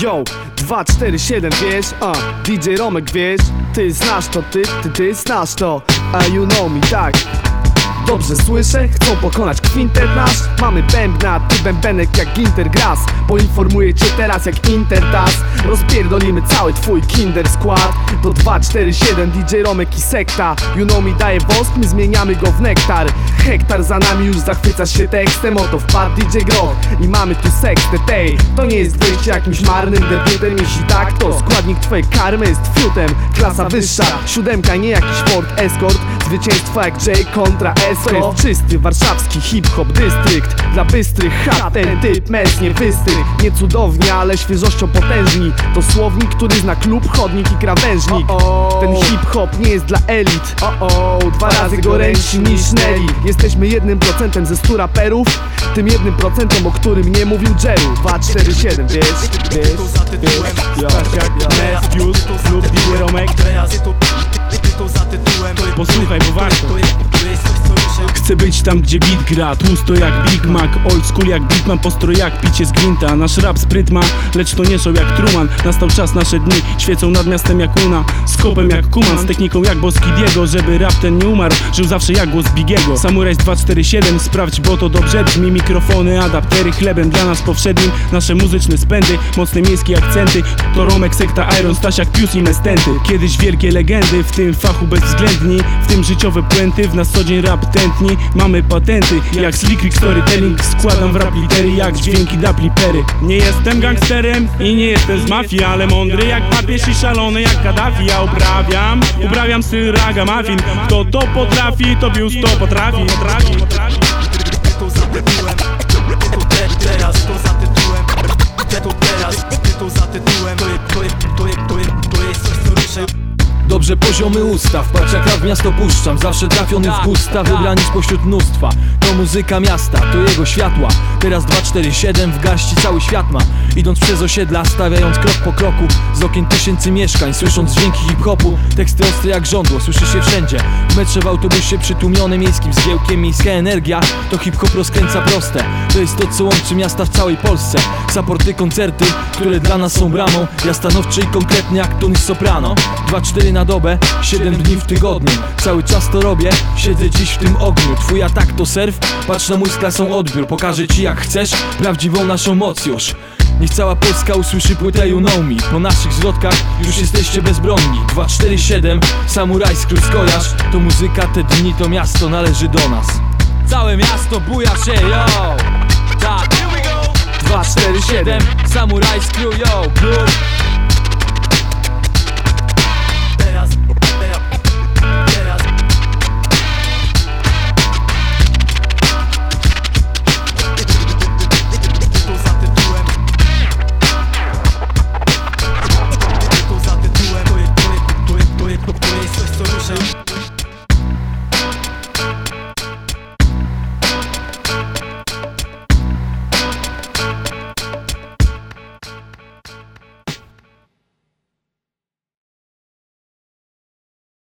Yo, 247 wiesz, a DJ Romek wiesz Ty znasz to, ty, ty, ty znasz to A you know me, tak Dobrze słyszę, chcą pokonać kwintet nasz. Mamy bębna, ty bębenek jak Ginter Grass Poinformuję cię teraz jak Intertas. Rozpierdolimy cały twój kinder skład To 247 DJ Romek i sekta. You know daje wosk, my zmieniamy go w nektar. Hektar za nami już zachwycasz się tekstem. Oto wpadł DJ Groch i mamy tu sektę tej. To nie jest wyjście jakimś marnym debiutem. Jeśli tak, to składnik twojej karmy jest fiutem Klasa wyższa, siódemka, nie jakiś Ford Escort Zwycięstwo jak J kontra S To jest czysty warszawski hip-hop dystrykt. Dla bystrych chat ten typ mes nie Nie cudownie, ale świeżością potężni. To słownik, który zna klub, chodnik i krawężnik. Ten hip-hop nie jest dla elit. O-o, dwa razy gorętsi niż Nelly. Jesteśmy jednym procentem ze stu raperów Tym jednym procentem, o którym nie mówił Jeru 247, wiesz, wiesz, wiesz. Ja, jak Neskius lub DJ Romek Posłuchaj poważnie Chcę być tam, gdzie beat gra. Tłusto jak Big Mac, old school jak Beatman Postroj jak picie z grinta. Nasz rap spryt ma, lecz to nie show jak Truman. Nastał czas, nasze dni świecą nad miastem jak luna Z kopem jak Kuman, z techniką jak Boski Diego Żeby rap ten nie umarł, żył zawsze jak głos Bigiego. Samurai z 247, sprawdź, bo to dobrze brzmi. Mikrofony, adaptery, chlebem dla nas powszednim. Nasze muzyczne spędy, mocne miejskie akcenty. To Romek, Sekta, Iron, Stasiak, Pius i Mestenty. Kiedyś wielkie legendy, w tym fachu bezwzględni. W tym życiowe puenty, w nas co dzień rap tętni Mamy patenty, jak Slick Rick Storytelling. Składam w rap litery, jak dźwięki daplipery Nie jestem gangsterem i nie jestem z mafii Ale mądry jak papież i szalony jak Kaddafi. Ja uprawiam, uprawiam styl raga muffin Kto to potrafi, to bius to potrafi, to To to jest, to jest, to jest, to jest, Dobrze poziomy ustaw, jak w miasto puszczam. Zawsze trafiony w gusta, wybrani spośród mnóstwa. To muzyka miasta, to jego światła. Teraz 247 w garści cały świat ma. Idąc przez osiedla, stawiając krok po kroku. Z okien tysięcy mieszkań, słysząc dźwięki hip-hopu. Teksty ostre jak żądło, słyszy się wszędzie. W metrze, w autobusie, przytłumiony miejskim zgiełkiem. Miejska energia, to hip-hop rozkręca proste. To jest to co łączy miasta w całej Polsce. Saporty, koncerty, które dla nas są bramą. Ja stanowczy i konkretny jak Tony Soprano 2-4 na dobę, 7 dni w tygodniu. Cały czas to robię, siedzę dziś w tym ogniu. Twój atak to surf, patrz na mój z klasą odbiór. Pokażę ci jak chcesz, prawdziwą naszą moc już. Niech cała Polska usłyszy płytę You Know Me Po naszych zwrotkach już jesteście bezbronni. 247, Samuraj Skrót skojarz. To muzyka, te dni, to miasto należy do nas. Całe miasto buja się, yo! Tak. 247, Samuraj Skrót, yo, blue